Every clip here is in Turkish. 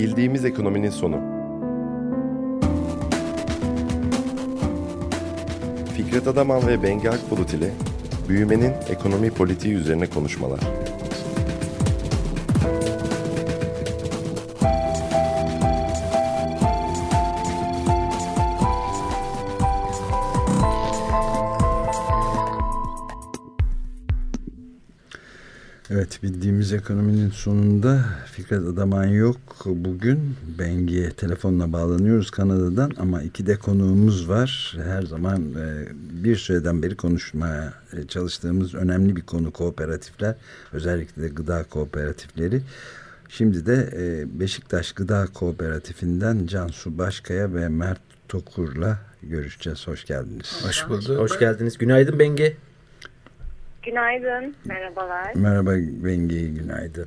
Bildiğimiz ekonominin sonu. Fikret Adaman ve Bengi Akbulut ile büyümenin ekonomi politiği üzerine konuşmalar. Evet bildiğimiz ekonominin sonunda Fikret Adaman yok. Bugün Bengi'ye telefonla bağlanıyoruz Kanada'dan ama iki de konuğumuz var. Her zaman e, bir süreden beri konuşmaya e, çalıştığımız önemli bir konu kooperatifler. Özellikle de gıda kooperatifleri. Şimdi de e, Beşiktaş Gıda Kooperatifinden Cansu Başkaya ve Mert Tokur'la görüşeceğiz. Hoş geldiniz. Hoş bulduk. Hoş geldiniz. Günaydın Bengi. Günaydın, merhabalar. Merhaba Bengi, günaydın.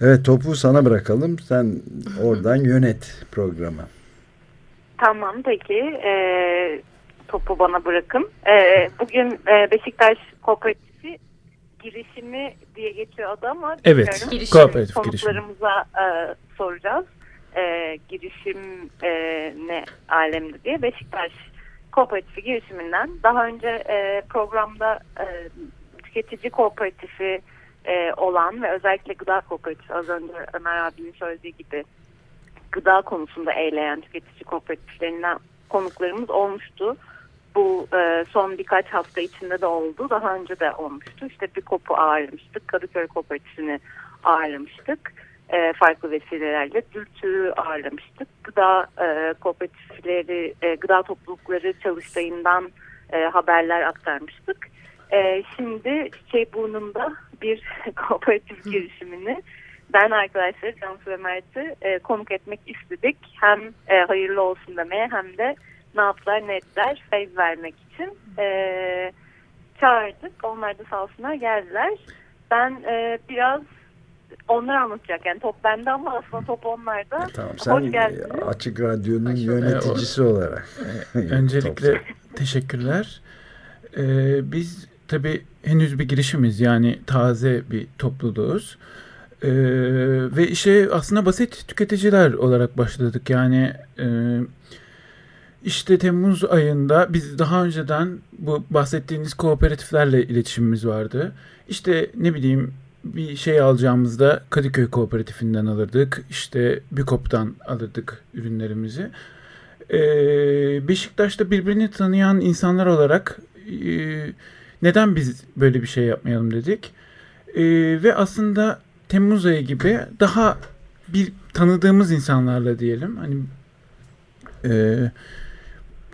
Evet topu sana bırakalım. Sen oradan yönet programı. Tamam peki. Ee, topu bana bırakın. Ee, bugün e, Beşiktaş Kooperatifi girişimi diye geçiyor adı ama evet, kooperatif konuklarımıza e, soracağız. E, girişim e, ne alemde diye Beşiktaş Kooperatifi girişiminden daha önce e, programda e, tüketici kooperatifi e, olan ve özellikle gıda kooperatifi az önce Ömer abinin söylediği gibi gıda konusunda eğleyen tüketici kooperatiflerinden konuklarımız olmuştu. Bu e, son birkaç hafta içinde de oldu. Daha önce de olmuştu. İşte bir kopu ağırlamıştık. Kadıköy Kooperatifini ağırlamıştık. E, farklı vesilelerle dürtüğü ağırlamıştık. Gıda e, kooperatifleri, e, gıda toplulukları çalıştayından e, haberler aktarmıştık. E, şimdi Çiçekburnu'nda bir kooperatif girişimini ben arkadaşları Cansu ve Mert'i e, konuk etmek istedik. Hem e, hayırlı olsun demeye hem de ne yaptılar ne ettiler feyz vermek için e, çağırdık. Onlar da sağ olsunlar geldiler. Ben e, biraz onlar anlatacak. Yani top bende ama aslında top onlarda. E, tamam, sen Hoş geldiniz. Açık Radyo'nun Açık yöneticisi o, olarak. E, öncelikle teşekkürler. Ee, biz tabii henüz bir girişimiz yani taze bir topluluğuz. Ee, ve işe aslında basit tüketiciler olarak başladık. Yani e, işte Temmuz ayında biz daha önceden bu bahsettiğiniz kooperatiflerle iletişimimiz vardı. İşte ne bileyim bir şey alacağımızda Kadıköy Kooperatifinden alırdık. İşte Bükop'tan alırdık ürünlerimizi. Ee, Beşiktaş'ta birbirini tanıyan insanlar olarak e, neden biz böyle bir şey yapmayalım dedik. E, ve aslında Temmuz ayı gibi daha bir tanıdığımız insanlarla diyelim hani e,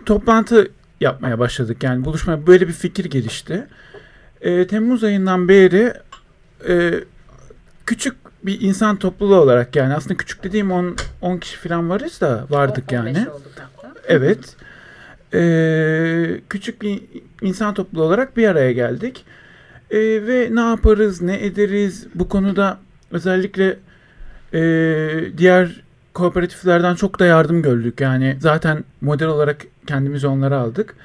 toplantı yapmaya başladık. Yani buluşma böyle bir fikir gelişti. E, Temmuz ayından beri e, küçük bir insan topluluğu olarak yani aslında küçük dediğim 10 10 kişi falan varız da vardık yani. Evet e, küçük bir insan topluluğu olarak bir araya geldik. E, ve ne yaparız, ne ederiz bu konuda özellikle e, diğer kooperatiflerden çok da yardım gördük. Yani zaten model olarak kendimizi onlara aldık.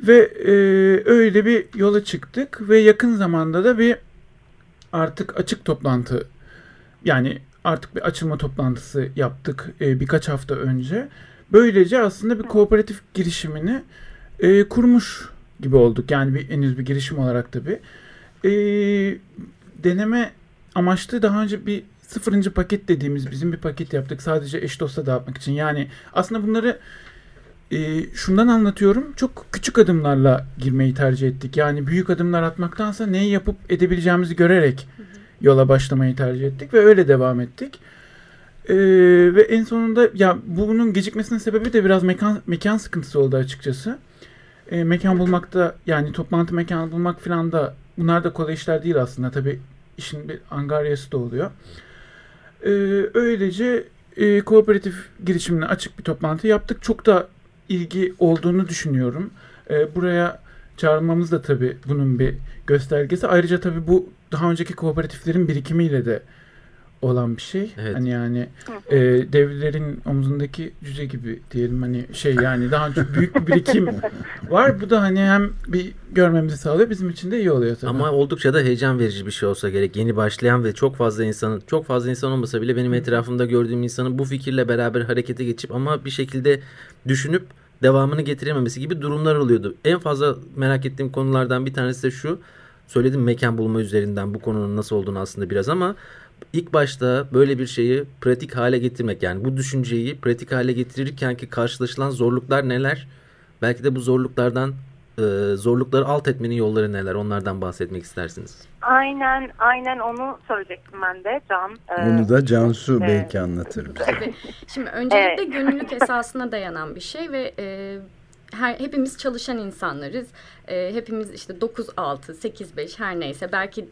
Ve e, öyle bir yola çıktık ve yakın zamanda da bir artık açık toplantı yani artık bir açılma toplantısı yaptık e, birkaç hafta önce. Böylece aslında bir kooperatif girişimini e, kurmuş gibi olduk. Yani bir henüz bir girişim olarak tabii. E, deneme amaçlı daha önce bir sıfırıncı paket dediğimiz bizim bir paket yaptık. Sadece eş dosta dağıtmak için. Yani aslında bunları e, şundan anlatıyorum. Çok küçük adımlarla girmeyi tercih ettik. Yani büyük adımlar atmaktansa neyi yapıp edebileceğimizi görerek yola başlamayı tercih ettik ve öyle devam ettik. Ee, ve en sonunda ya bunun gecikmesinin sebebi de biraz mekan mekan sıkıntısı oldu açıkçası. Ee, mekan bulmakta yani toplantı mekanı bulmak falan da bunlar da kolay işler değil aslında. Tabi işin bir angaryası da oluyor. Ee, öylece e, kooperatif girişimine açık bir toplantı yaptık. Çok da ilgi olduğunu düşünüyorum. Ee, buraya çağrılmamız da tabi bunun bir göstergesi. Ayrıca tabi bu daha önceki kooperatiflerin birikimiyle de olan bir şey. Evet. Hani yani e, devlerin omzundaki cüce gibi diyelim hani şey yani daha önce büyük bir birikim var. Bu da hani hem bir görmemizi sağlıyor bizim için de iyi oluyor tabii. Ama oldukça da heyecan verici bir şey olsa gerek. Yeni başlayan ve çok fazla insanın, çok fazla insan olmasa bile benim etrafımda gördüğüm insanın bu fikirle beraber harekete geçip ama bir şekilde düşünüp devamını getirememesi gibi durumlar oluyordu. En fazla merak ettiğim konulardan bir tanesi de şu. Söyledim mekan bulma üzerinden bu konunun nasıl olduğunu aslında biraz ama ilk başta böyle bir şeyi pratik hale getirmek yani bu düşünceyi pratik hale getirirken ki karşılaşılan zorluklar neler? Belki de bu zorluklardan e, zorlukları alt etmenin yolları neler? Onlardan bahsetmek istersiniz. Aynen aynen onu söyleyecektim ben de Can. Ee, Onu da Cansu Evet. belki anlatır bize. Tabii. Şimdi öncelikle gönüllülük esasına dayanan bir şey ve e, her, hepimiz çalışan insanlarız. E, hepimiz işte 9-6, 8-5 her neyse belki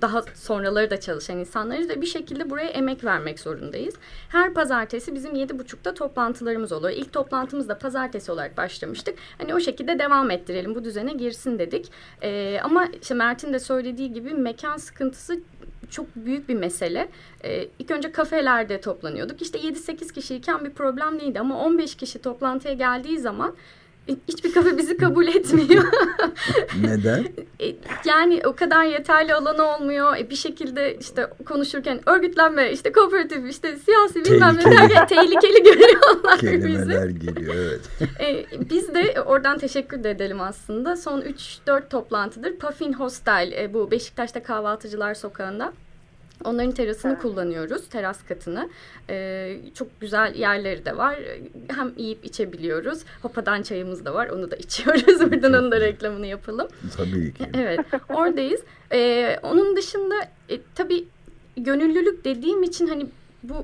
daha sonraları da çalışan insanlarız ve bir şekilde buraya emek vermek zorundayız. Her pazartesi bizim yedi buçukta toplantılarımız oluyor. İlk toplantımız da pazartesi olarak başlamıştık. Hani o şekilde devam ettirelim bu düzene girsin dedik. E, ama işte Mert'in de söylediği gibi mekan sıkıntısı çok büyük bir mesele. Ee, ilk önce kafelerde toplanıyorduk. İşte 7-8 kişiyken bir problem değildi ama 15 kişi toplantıya geldiği zaman hiçbir kafe bizi kabul etmiyor. Neden? E, yani o kadar yeterli alanı olmuyor. E, bir şekilde işte konuşurken örgütlenme, işte kooperatif, işte siyasi bilmem ne Tehlikeli. derken tehlikeli görüyorlar bizi. Kelimeler geliyor evet. E, biz de oradan teşekkür de edelim aslında. Son 3-4 toplantıdır Puffin Hostel e, bu Beşiktaş'ta Kahvaltıcılar Sokağı'nda. Onların terasını kullanıyoruz, teras katını. E, çok güzel yerleri de var. Hem yiyip içebiliyoruz. Hopadan çayımız da var, onu da içiyoruz. Buradan onun da reklamını yapalım. Tabii ki. Evet, oradayız. Ee, onun dışında e, tabii gönüllülük dediğim için hani bu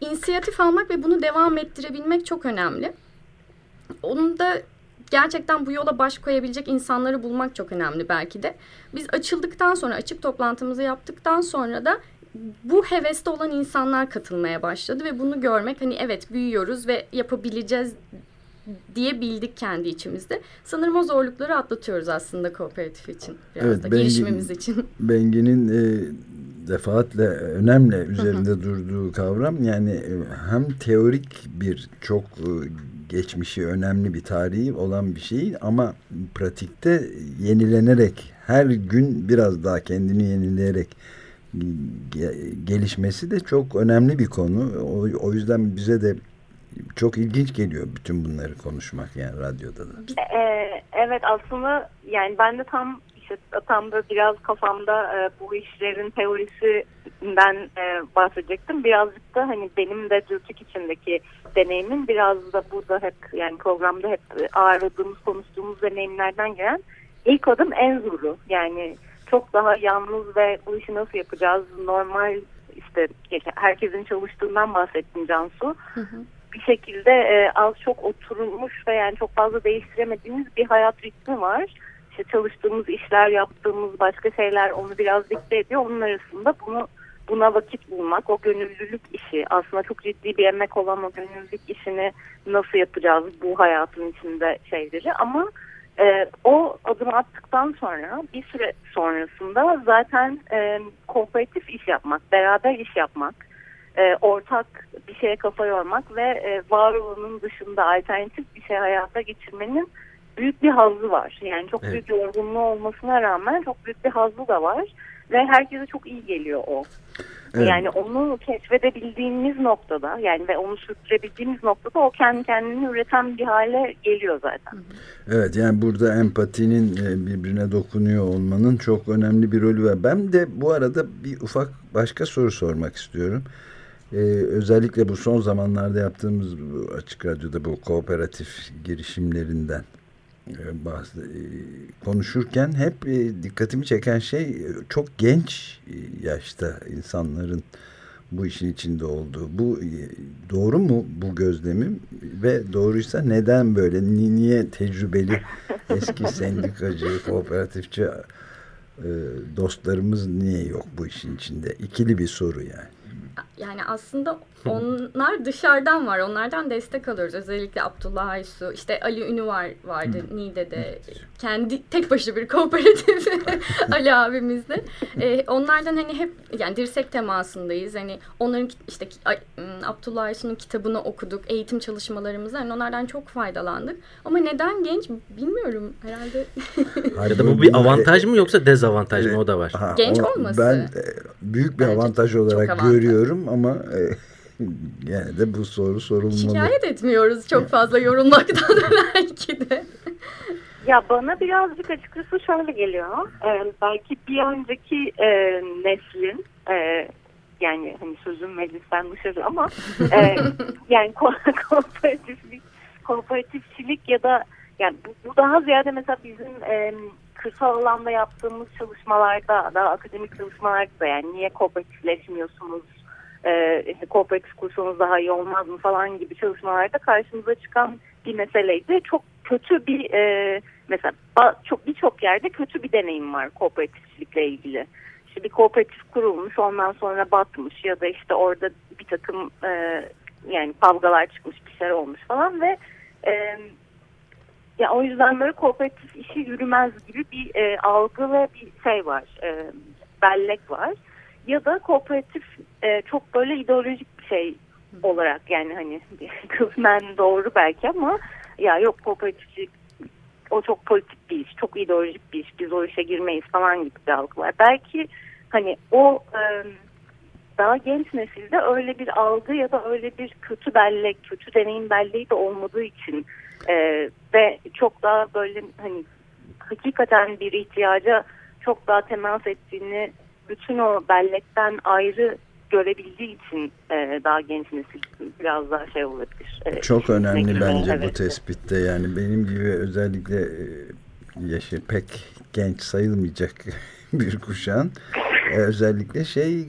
inisiyatif almak ve bunu devam ettirebilmek çok önemli. Onun da gerçekten bu yola baş koyabilecek insanları bulmak çok önemli belki de. Biz açıldıktan sonra, açık toplantımızı yaptıktan sonra da bu heveste olan insanlar katılmaya başladı ve bunu görmek hani evet büyüyoruz ve yapabileceğiz diye bildik kendi içimizde. Sanırım o zorlukları atlatıyoruz aslında kooperatif için. Biraz Evet, da ben- girişimimiz için. Bengi'nin e, defaatle önemli üzerinde durduğu kavram yani e, hem teorik bir çok e, geçmişi önemli bir tarihi olan bir şey ama pratikte yenilenerek her gün biraz daha kendini yenileyerek ge- gelişmesi de çok önemli bir konu. O, o yüzden bize de çok ilginç geliyor bütün bunları konuşmak yani radyoda da. Ee, evet aslında yani ben de tam işte tam da biraz kafamda e, bu işlerin teorisinden e, bahsedecektim. Birazcık da hani benim de dürtük içindeki deneyimin biraz da burada hep yani programda hep ağırladığımız konuştuğumuz deneyimlerden gelen ilk adım en zoru. Yani çok daha yalnız ve bu işi nasıl yapacağız normal işte herkesin çalıştığından bahsettim Cansu Hı hı. bir şekilde e, az çok oturmuş ve yani çok fazla değiştiremediğimiz bir hayat ritmi var. İşte çalıştığımız işler, yaptığımız başka şeyler onu biraz dikte ediyor. Onun arasında bunu buna vakit bulmak, o gönüllülük işi aslında çok ciddi bir emek olan o gönüllülük işini nasıl yapacağız bu hayatın içinde şeyleri ama e, o adımı attıktan sonra bir süre sonrasında zaten e, kooperatif iş yapmak, beraber iş yapmak, e, ortak bir şeye kafa yormak ve e, var olanın dışında alternatif bir şey hayata geçirmenin büyük bir hazzı var. Yani çok Evet. büyük yorgunluğu olmasına rağmen çok büyük bir hazzı da var ve herkese çok iyi geliyor o. Evet. Yani onu keşfedebildiğimiz noktada yani ve onu sürdürebildiğimiz noktada o kendi kendini üreten bir hale geliyor zaten. Evet yani burada empatinin e, birbirine dokunuyor olmanın çok önemli bir rolü var. Ben de bu arada bir ufak başka soru sormak istiyorum. Ee, özellikle bu son zamanlarda yaptığımız açık radyoda bu kooperatif girişimlerinden konuşurken hep e, dikkatimi çeken şey e, çok genç e, yaşta insanların bu işin içinde olduğu. Bu e, doğru mu bu gözlemim ve doğruysa neden böyle? Ni- Niye tecrübeli eski sendikacı, kooperatifçi e, dostlarımız niye yok bu işin içinde? İkili bir soru yani. Yani aslında onlar dışarıdan var. Onlardan destek alıyoruz. Özellikle Abdullah Aysu, işte Ali Ünü var vardı Niğde'de. Kendi tek başına bir kooperatif Ali abimizde. Ee, onlardan hani hep yani dirsek temasındayız. Hani onların işte Abdullah Aysu'nun kitabını okuduk. Eğitim çalışmalarımızda yani onlardan çok faydalandık. Ama neden genç bilmiyorum herhalde. ya da bu bir avantaj mı yoksa dezavantaj mı o da var. Ha, genç olması. Ben e, büyük bir Bence avantaj olarak avantaj. görüyorum ama e, yani de bu soru sorulmalı. Şikayet etmiyoruz çok fazla yorumlardan belki de. Ya bana birazcık açıkçası şöyle geliyor. Ee, belki bir önceki e, neslin e, yani hani sözüm meclisten dışarı ama e, yani ko kooperatiflik, kooperatifçilik ya da yani bu, bu daha ziyade mesela bizim e, kırsal alanda yaptığımız çalışmalarda daha akademik çalışmalarda da yani niye kooperatifleşmiyorsunuz e, işte kooperatif kursanız daha iyi olmaz mı falan gibi çalışmalarda karşımıza çıkan bir meseleydi. Çok kötü bir e, mesela çok birçok yerde kötü bir deneyim var kooperatifçilikle ilgili. İşte bir kooperatif kurulmuş ondan sonra batmış ya da işte orada bir takım e, yani kavgalar çıkmış bir şeyler olmuş falan ve e, ya o yüzden böyle kooperatif işi yürümez gibi bir e, algı ve bir şey var. E, bellek var. Ya da kooperatif e, çok böyle ideolojik bir şey olarak yani hani kısmen doğru belki ama ya yok kooperatifçilik o çok politik bir iş, çok ideolojik bir iş, biz o işe girmeyiz falan gibi bir algı var. Belki hani o e, daha genç nesilde öyle bir algı ya da öyle bir kötü bellek, kötü deneyim belleği de olmadığı için e, ve çok daha böyle hani hakikaten bir ihtiyaca çok daha temas ettiğini bütün o bellekten ayrı görebildiği için e, daha genç nesil biraz daha şey olabilir. E, Çok önemli bence evet. bu tespitte yani benim gibi özellikle e, yaşı pek genç sayılmayacak bir kuşağın e, özellikle şey e,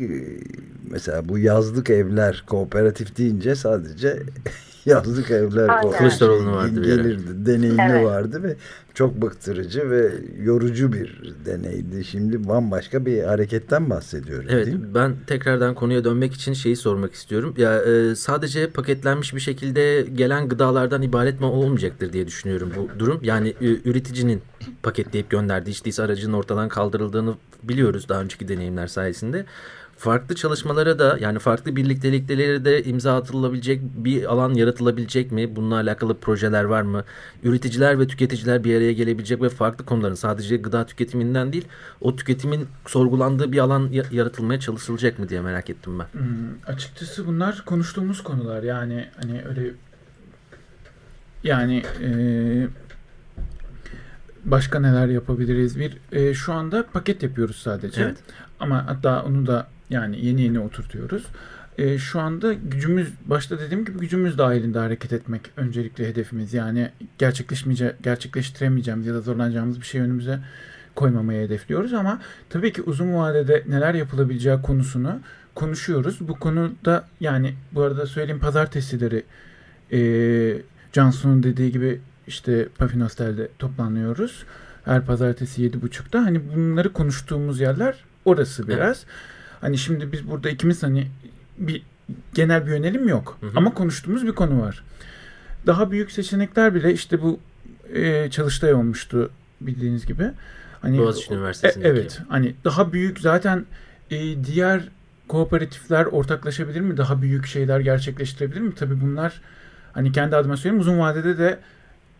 mesela bu yazlık evler kooperatif deyince sadece yazlık evler Kılıçdaroğlu'nun vardı gelirdi. Deneyimli evet. vardı ve çok bıktırıcı ve yorucu bir deneydi. Şimdi bambaşka bir hareketten bahsediyoruz evet, Ben tekrardan konuya dönmek için şeyi sormak istiyorum. Ya e, sadece paketlenmiş bir şekilde gelen gıdalardan ibaret mi olmayacaktır diye düşünüyorum bu durum. Yani e, üreticinin paketleyip gönderdiği işte aracının ortadan kaldırıldığını biliyoruz daha önceki deneyimler sayesinde farklı çalışmalara da yani farklı birlikteliklere de imza atılabilecek bir alan yaratılabilecek mi? Bununla alakalı projeler var mı? Üreticiler ve tüketiciler bir araya gelebilecek ve farklı konuların sadece gıda tüketiminden değil o tüketimin sorgulandığı bir alan yaratılmaya çalışılacak mı diye merak ettim ben. Hmm, açıkçası bunlar konuştuğumuz konular yani hani öyle yani e, başka neler yapabiliriz? Bir e, şu anda paket yapıyoruz sadece. Evet. Ama hatta onu da yani yeni yeni oturtuyoruz. E, şu anda gücümüz, başta dediğim gibi gücümüz dahilinde hareket etmek öncelikle hedefimiz. Yani gerçekleşmeyece, gerçekleştiremeyeceğimiz ya da zorlanacağımız bir şey önümüze koymamayı hedefliyoruz ama tabii ki uzun vadede neler yapılabileceği konusunu konuşuyoruz. Bu konuda yani bu arada söyleyeyim pazartesileri e, Cansu'nun dediği gibi işte Pafinostel'de toplanıyoruz. Her pazartesi yedi buçukta. Hani bunları konuştuğumuz yerler orası biraz. Evet. Hani şimdi biz burada ikimiz hani bir genel bir yönelim yok. Hı hı. Ama konuştuğumuz bir konu var. Daha büyük seçenekler bile işte bu e, Çalıştay olmuştu bildiğiniz gibi. Hani, Boğaziçi Üniversitesi'ndeki. E, evet. Hani daha büyük zaten e, diğer kooperatifler ortaklaşabilir mi? Daha büyük şeyler gerçekleştirebilir mi? Tabii bunlar hani kendi adıma söyleyeyim uzun vadede de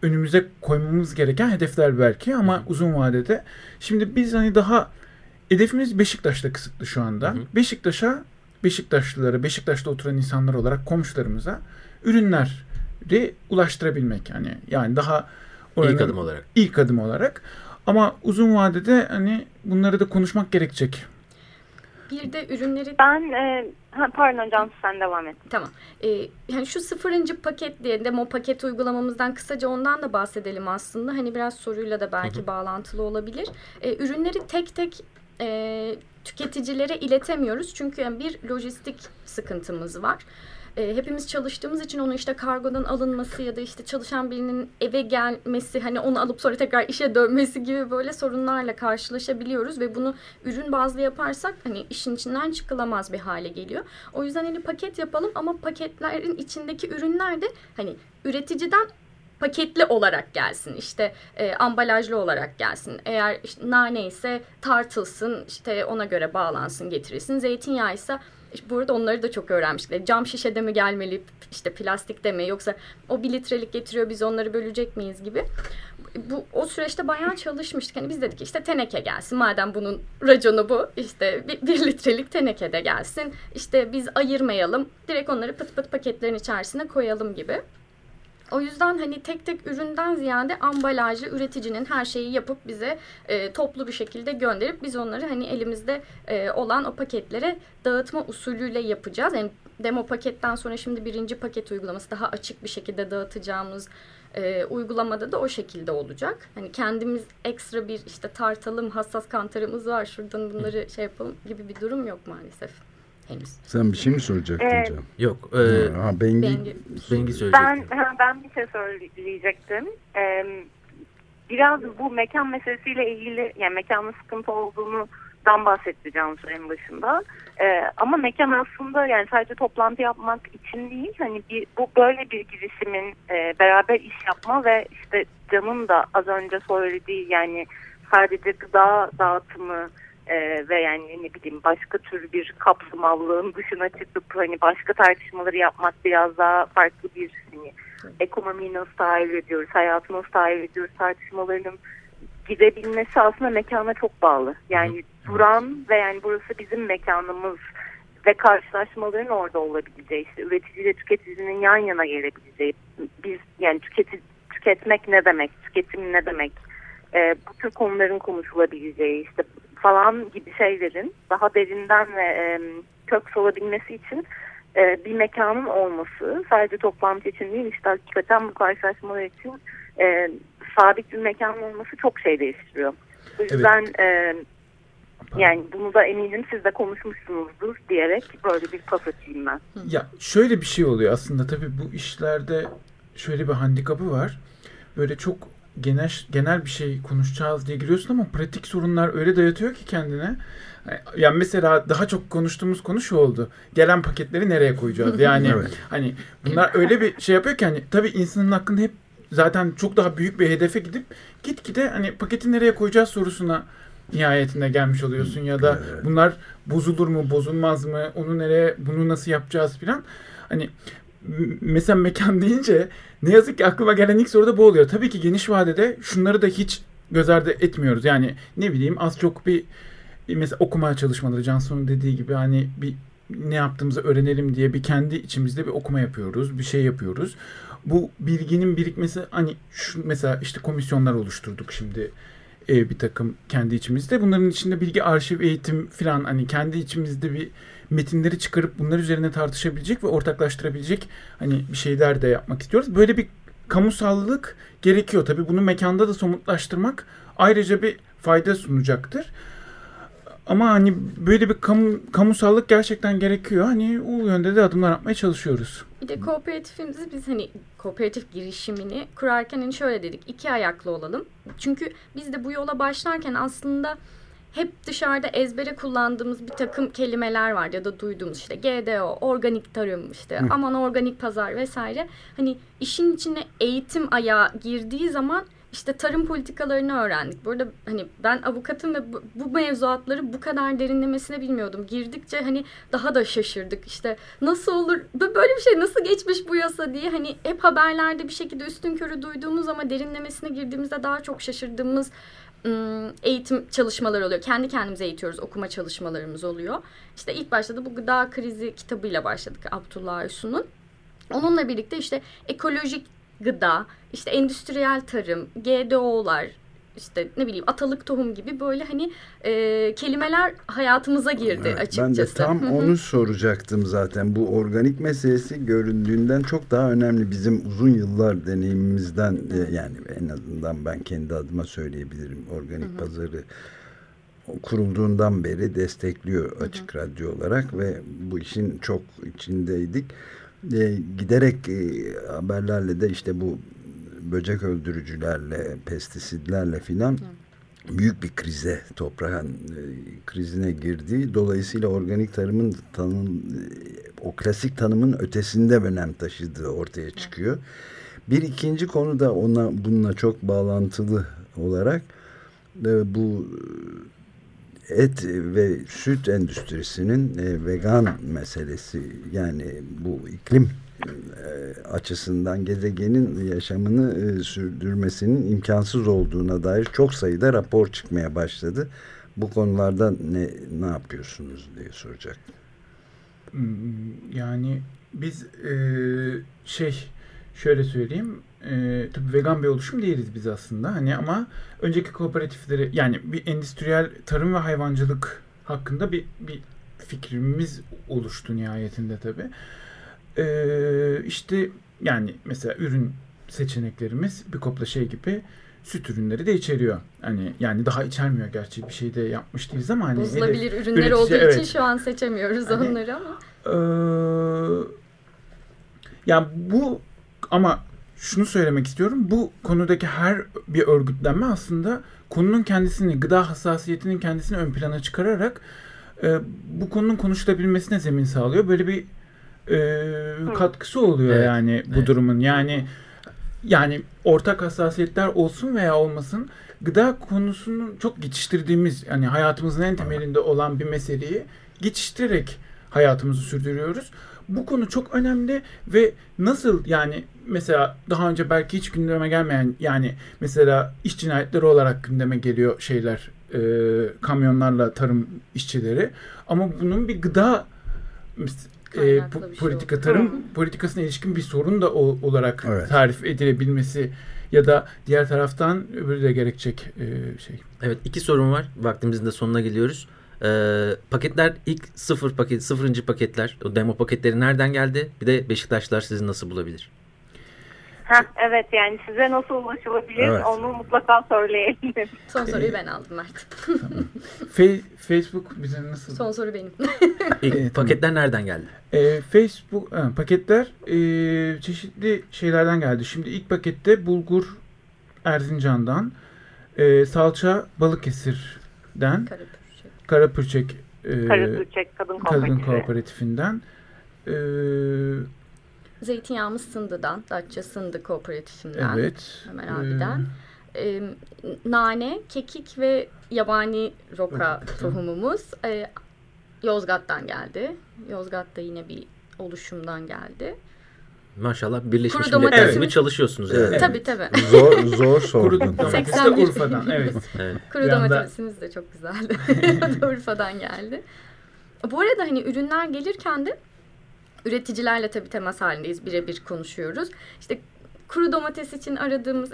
önümüze koymamız gereken hedefler belki ama hı hı. uzun vadede şimdi biz hani daha hedefimiz Beşiktaş'ta kısıtlı şu anda. Hı hı. Beşiktaş'a, Beşiktaşlılara, Beşiktaş'ta oturan insanlar olarak komşularımıza ürünleri ulaştırabilmek yani yani daha ilk adım olarak. İlk adım olarak. Ama uzun vadede hani bunları da konuşmak gerekecek. Bir de ürünleri... Ben e, ha, pardon Cansu sen devam et. Tamam. E, yani şu sıfırıncı paket diye demo paket uygulamamızdan kısaca ondan da bahsedelim aslında. Hani biraz soruyla da belki hı hı. bağlantılı olabilir. E, ürünleri tek tek e, tüketicilere iletemiyoruz. Çünkü yani bir lojistik sıkıntımız var. e, hepimiz çalıştığımız için onu işte kargodan alınması ya da işte çalışan birinin eve gelmesi hani onu alıp sonra tekrar işe dönmesi gibi böyle sorunlarla karşılaşabiliyoruz ve bunu ürün bazlı yaparsak hani işin içinden çıkılamaz bir hale geliyor. O yüzden hani paket yapalım ama paketlerin içindeki ürünler de hani üreticiden paketli olarak gelsin işte e, ambalajlı olarak gelsin eğer işte, nane ise tartılsın işte ona göre bağlansın getirilsin zeytinyağı ise işte burada onları da çok öğrenmiştik. Cam şişede mi gelmeli, işte plastikte mi yoksa o bir litrelik getiriyor biz onları bölecek miyiz gibi. Bu o süreçte bayağı çalışmıştık. Hani biz dedik işte teneke gelsin. Madem bunun raconu bu işte bir, bir litrelik teneke de gelsin. İşte biz ayırmayalım. Direkt onları pıt pıt paketlerin içerisine koyalım gibi. O yüzden hani tek tek üründen ziyade ambalajlı üreticinin her şeyi yapıp bize e, toplu bir şekilde gönderip biz onları hani elimizde e, olan o paketlere dağıtma usulüyle yapacağız. Yani demo paketten sonra şimdi birinci paket uygulaması daha açık bir şekilde dağıtacağımız e, uygulamada da o şekilde olacak. Hani kendimiz ekstra bir işte tartalım hassas kantarımız var şuradan bunları şey yapalım gibi bir durum yok maalesef henüz. Sen bir şey mi soracaktın Evet. canım? Yok. E, Ha, Bengi, Bengi. Bengi söyleyecektim. Ben ha, ben bir şey söyleyecektim. Ee, biraz bu mekan meselesiyle ilgili yani mekanın sıkıntı olduğunu dan bahsetti Cansu en başında. Ee, ama mekan aslında yani sadece toplantı yapmak için değil hani bir, bu böyle bir girişimin e, beraber iş yapma ve işte Can'ın da az önce söylediği yani sadece gıda dağıtımı e, ve yani ne bileyim başka tür bir kapsamallığın dışına çıkıp hani başka tartışmaları yapmak biraz daha farklı bir hani ekonomiyi nasıl tahayyül ediyoruz, hayatı nasıl tahayyül ediyoruz tartışmalarının gidebilmesi aslında mekana çok bağlı. Yani duran ve yani burası bizim mekanımız ve karşılaşmaların orada olabileceği, işte üretici ile tüketicinin yan yana gelebileceği, biz yani tüketi, tüketmek ne demek, tüketim ne demek, e, bu tür konuların konuşulabileceği işte falan gibi şeylerin daha derinden ve e, kök salabilmesi için e, bir mekanın olması sadece toplantı için değil işte hakikaten bu karşılaşmalar için e, sabit bir mekanın olması çok şey değiştiriyor. O yüzden e, yani bunu da eminim siz de konuşmuşsunuzdur diyerek böyle bir pas açayım ben. Ya şöyle bir şey oluyor aslında tabii bu işlerde şöyle bir handikapı var. Böyle çok genel genel bir şey konuşacağız diye giriyorsun ama pratik sorunlar öyle dayatıyor ki kendine. Yani mesela daha çok konuştuğumuz konu şu oldu. Gelen paketleri nereye koyacağız? Yani Evet. hani bunlar öyle bir şey yapıyor ki hani tabii insanın hakkında hep zaten çok daha büyük bir hedefe gidip gitgide hani paketi nereye koyacağız sorusuna nihayetinde gelmiş oluyorsun ya da bunlar bozulur mu bozulmaz mı onu nereye bunu nasıl yapacağız filan hani mesela mekan deyince ne yazık ki aklıma gelen ilk soru da bu oluyor. Tabii ki geniş vadede şunları da hiç göz ardı etmiyoruz. Yani ne bileyim az çok bir mesela okuma çalışmaları Cansu'nun dediği gibi hani bir ne yaptığımızı öğrenelim diye bir kendi içimizde bir okuma yapıyoruz. Bir şey yapıyoruz. Bu bilginin birikmesi hani şu mesela işte komisyonlar oluşturduk şimdi e, bir takım kendi içimizde. Bunların içinde bilgi arşiv eğitim filan hani kendi içimizde bir metinleri çıkarıp bunlar üzerine tartışabilecek ve ortaklaştırabilecek hani bir şeyler de yapmak istiyoruz. Böyle bir kamusallık gerekiyor. Tabii bunu mekanda da somutlaştırmak ayrıca bir fayda sunacaktır. Ama hani böyle bir kamu, kamusallık gerçekten gerekiyor. Hani o yönde de adımlar atmaya çalışıyoruz. Bir de kooperatifimizi biz hani kooperatif girişimini kurarken hani şöyle dedik iki ayaklı olalım. Çünkü biz de bu yola başlarken aslında hep dışarıda ezbere kullandığımız bir takım kelimeler var ya da duyduğumuz işte GDO, organik tarım işte aman organik pazar vesaire. Hani işin içine eğitim ayağı girdiği zaman işte tarım politikalarını öğrendik. Burada hani ben avukatım ve bu, bu mevzuatları bu kadar derinlemesine bilmiyordum. Girdikçe hani daha da şaşırdık. İşte nasıl olur bö- böyle bir şey nasıl geçmiş bu yasa diye hani hep haberlerde bir şekilde üstün körü duyduğumuz ama derinlemesine girdiğimizde daha çok şaşırdığımız ım, eğitim çalışmaları oluyor. Kendi kendimize eğitiyoruz. Okuma çalışmalarımız oluyor. İşte ilk başta da bu gıda krizi kitabıyla başladık Abdullah Aysun'un. Onunla birlikte işte ekolojik gıda, işte endüstriyel tarım, GDO'lar, işte ne bileyim atalık tohum gibi böyle hani e, kelimeler hayatımıza girdi Evet, açıkçası. Ben de tam onu soracaktım zaten. Bu organik meselesi göründüğünden çok daha önemli. Bizim uzun yıllar deneyimimizden e, yani en azından ben kendi adıma söyleyebilirim. Organik pazarı kurulduğundan beri destekliyor Açık Radyo olarak ve bu işin çok içindeydik. e, giderek e, haberlerle de işte bu böcek öldürücülerle, pestisidlerle filan büyük bir krize, toprağın e, krizine girdiği dolayısıyla organik tarımın tanım, e, o klasik tanımın ötesinde önem taşıdığı ortaya çıkıyor. Bir ikinci konu da ona bununla çok bağlantılı olarak e, bu et ve süt endüstrisinin e, vegan meselesi yani bu iklim e, açısından gezegenin yaşamını e, sürdürmesinin imkansız olduğuna dair çok sayıda rapor çıkmaya başladı. Bu konularda ne ne yapıyorsunuz diye soracak. Hmm, yani biz e, şey şöyle söyleyeyim e, tabii vegan bir oluşum değiliz biz aslında hani ama önceki kooperatifleri yani bir endüstriyel tarım ve hayvancılık hakkında bir, bir fikrimiz oluştu nihayetinde tabii. E, işte yani mesela ürün seçeneklerimiz bir kopla şey gibi süt ürünleri de içeriyor. Hani yani daha içermiyor gerçi bir şey de yapmış değiliz ama hani bozulabilir ürünler üretici, olduğu evet. için şu an seçemiyoruz hani, onları ama. E, yani bu ama şunu söylemek istiyorum. Bu konudaki her bir örgütlenme aslında konunun kendisini, gıda hassasiyetinin kendisini ön plana çıkararak e, bu konunun konuşulabilmesine zemin sağlıyor. Böyle bir e, katkısı oluyor evet. yani bu evet. durumun. Yani yani ortak hassasiyetler olsun veya olmasın gıda konusunu çok geçiştirdiğimiz yani hayatımızın en temelinde olan bir meseleyi geçiştirerek hayatımızı sürdürüyoruz. Bu konu çok önemli ve nasıl yani mesela daha önce belki hiç gündeme gelmeyen yani mesela iş cinayetleri olarak gündeme geliyor şeyler e, kamyonlarla tarım işçileri ama bunun bir gıda e, politika şey tarım politikasına ilişkin bir sorun da o, olarak evet. tarif edilebilmesi ya da diğer taraftan öbürü de gerekecek e, şey. Evet iki sorun var. Vaktimizin de sonuna geliyoruz. E, paketler ilk sıfır paket, sıfırıncı paketler, o demo paketleri nereden geldi? Bir de Beşiktaşlar sizi nasıl bulabilir? Heh, evet yani size nasıl ulaşılabilir evet. onu mutlaka söyleyelim. Son soruyu ben aldım Mert. Fe Facebook bize nasıl? Son soru benim. İlk paketler nereden geldi? E, Facebook ha, paketler e, çeşitli şeylerden geldi. Şimdi ilk pakette bulgur Erzincan'dan, e, salça Balıkesir'den, Karapürçek, Karapürçek, e, Karapürçek Kadın, Kadın Kooperatifinden, e, Zeytinyağımız Sındı'dan, Datça Sındı Kooperatifinden. Evet. Ömer abiden. Ee, nane, kekik ve yabani roka tohumumuz e, Yozgat'tan geldi. Yozgat'ta yine bir oluşumdan geldi. Maşallah Birleşmiş Kuru Milletler gibi çalışıyorsunuz. Yani. Evet. Tabii tabii. Zor, zor sordum. Kuru domates de Urfa'dan. Evet. evet. Kuru domatesimiz de çok güzeldi. Urfa'dan geldi. Bu arada hani ürünler gelirken de üreticilerle tabii temas halindeyiz. Birebir konuşuyoruz. İşte kuru domates için aradığımız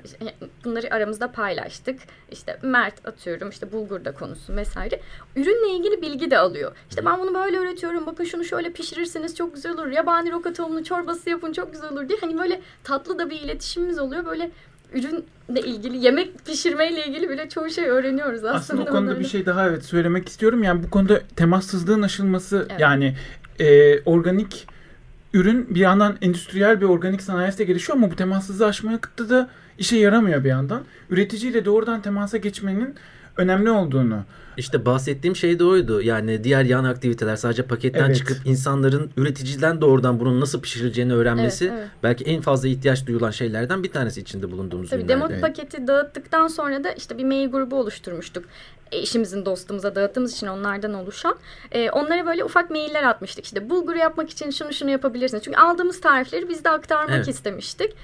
bunları aramızda paylaştık. İşte Mert atıyorum işte bulgurda konusu vesaire. Ürünle ilgili bilgi de alıyor. İşte ben bunu böyle üretiyorum. Bakın şunu şöyle pişirirseniz çok güzel olur. Yabani roka tohumlu çorbası yapın çok güzel olur diye. Hani böyle tatlı da bir iletişimimiz oluyor. Böyle ürünle ilgili yemek pişirmeyle ilgili bile çoğu şey öğreniyoruz aslında. Aslında o konuda onlarla. bir şey daha evet söylemek istiyorum. Yani bu konuda temassızlığın aşılması evet. yani e, organik ürün bir yandan endüstriyel bir organik sanayisi de gelişiyor ama bu temassızlığı aşmakta da işe yaramıyor bir yandan. Üreticiyle doğrudan temasa geçmenin önemli olduğunu. İşte bahsettiğim şey de oydu. Yani diğer yan aktiviteler sadece paketten evet. çıkıp insanların üreticiden doğrudan bunun nasıl pişirileceğini öğrenmesi evet, evet. belki en fazla ihtiyaç duyulan şeylerden bir tanesi içinde bulunduğumuz Tabii ürünlerde. Demo paketi dağıttıktan sonra da işte bir mail grubu oluşturmuştuk. Eşimizin dostumuza dağıttığımız için onlardan oluşan. E, onlara böyle ufak mailler atmıştık. İşte bulgur yapmak için şunu şunu yapabilirsiniz. Çünkü aldığımız tarifleri biz de aktarmak evet. istemiştik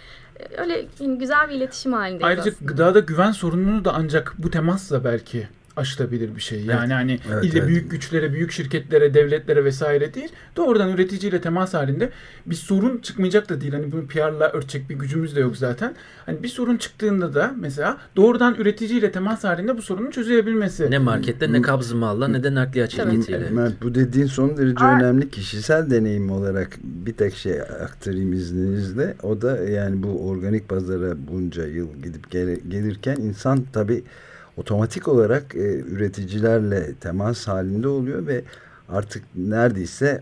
öyle güzel bir iletişim halindeyiz Ayrıca aslında. gıdada güven sorununu da ancak bu temasla belki aşılabilir bir şey. Yani evet. hani evet, ille evet. büyük güçlere, büyük şirketlere, devletlere vesaire değil. Doğrudan üreticiyle temas halinde bir sorun çıkmayacak da değil. Hani bunu PR'la örtecek bir gücümüz de yok zaten. Hani bir sorun çıktığında da mesela doğrudan üreticiyle temas halinde bu sorunun çözülebilmesi. Ne markette ne kabzı malla ne de nakliyat şirketiyle. Mert bu dediğin son derece Aa. önemli kişisel deneyim olarak bir tek şey aktarayım izninizle. O da yani bu organik pazara bunca yıl gidip gel gelirken insan tabii otomatik olarak e, üreticilerle temas halinde oluyor ve artık neredeyse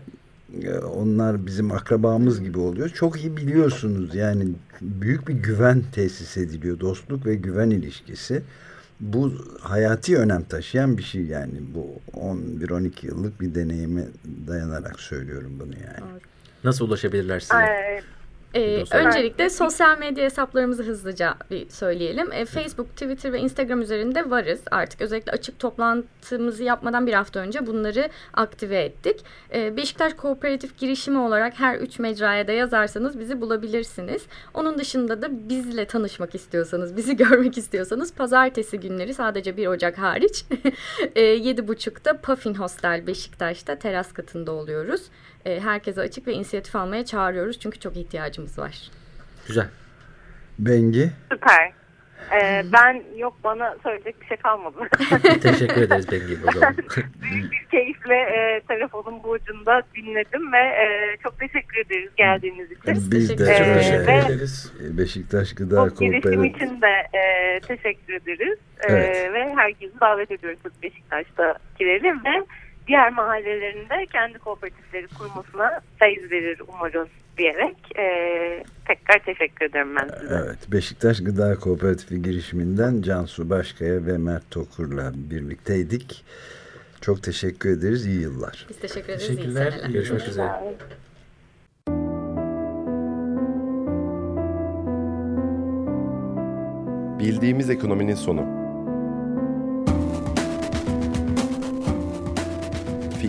e, onlar bizim akrabamız gibi oluyor. Çok iyi biliyorsunuz yani büyük bir güven tesis ediliyor. Dostluk ve güven ilişkisi. Bu hayati önem taşıyan bir şey yani bu 11-12 yıllık bir deneyime dayanarak söylüyorum bunu yani. Nasıl ulaşabilirler size? Ee, Ee, öncelikle sosyal medya hesaplarımızı hızlıca bir söyleyelim. Ee, Facebook, Twitter ve Instagram üzerinde varız. Artık özellikle açık toplantımızı yapmadan bir hafta önce bunları aktive ettik. Ee, Beşiktaş Kooperatif girişimi olarak her üç mecraya da yazarsanız bizi bulabilirsiniz. Onun dışında da bizle tanışmak istiyorsanız, bizi görmek istiyorsanız pazartesi günleri sadece 1 Ocak hariç e, 7.30'da Puffin Hostel Beşiktaş'ta teras katında oluyoruz. E, herkese açık ve inisiyatif almaya çağırıyoruz çünkü çok ihtiyacımız var. Güzel. Bengi süper. Ee, ben yok bana söyleyecek bir şey kalmadı. Teşekkür ederiz Bengi o zaman. Büyük bir keyifle e, telefonun bu ucunda dinledim ve e, çok teşekkür ederiz geldiğiniz için. biz de teşekkür Çok Ee, teşekkür ve- ederiz. Beşiktaş Gıda Bu girişim Kooperatif için de e, teşekkür ederiz. E, Evet. ve herkesi davet ediyoruz Beşiktaş'takileri ve diğer mahallelerinde kendi kooperatifleri kurmasına feyz verir umarız diyerek e, tekrar teşekkür ederim ben size. Evet, Beşiktaş Gıda Kooperatifi girişiminden Cansu Başkaya ve Mert Tokur'la birlikteydik. Çok teşekkür ederiz. İyi yıllar. Biz teşekkür ederiz. Teşekkürler. İyi seneler. Görüşmek üzere. Bildiğimiz ekonominin sonu.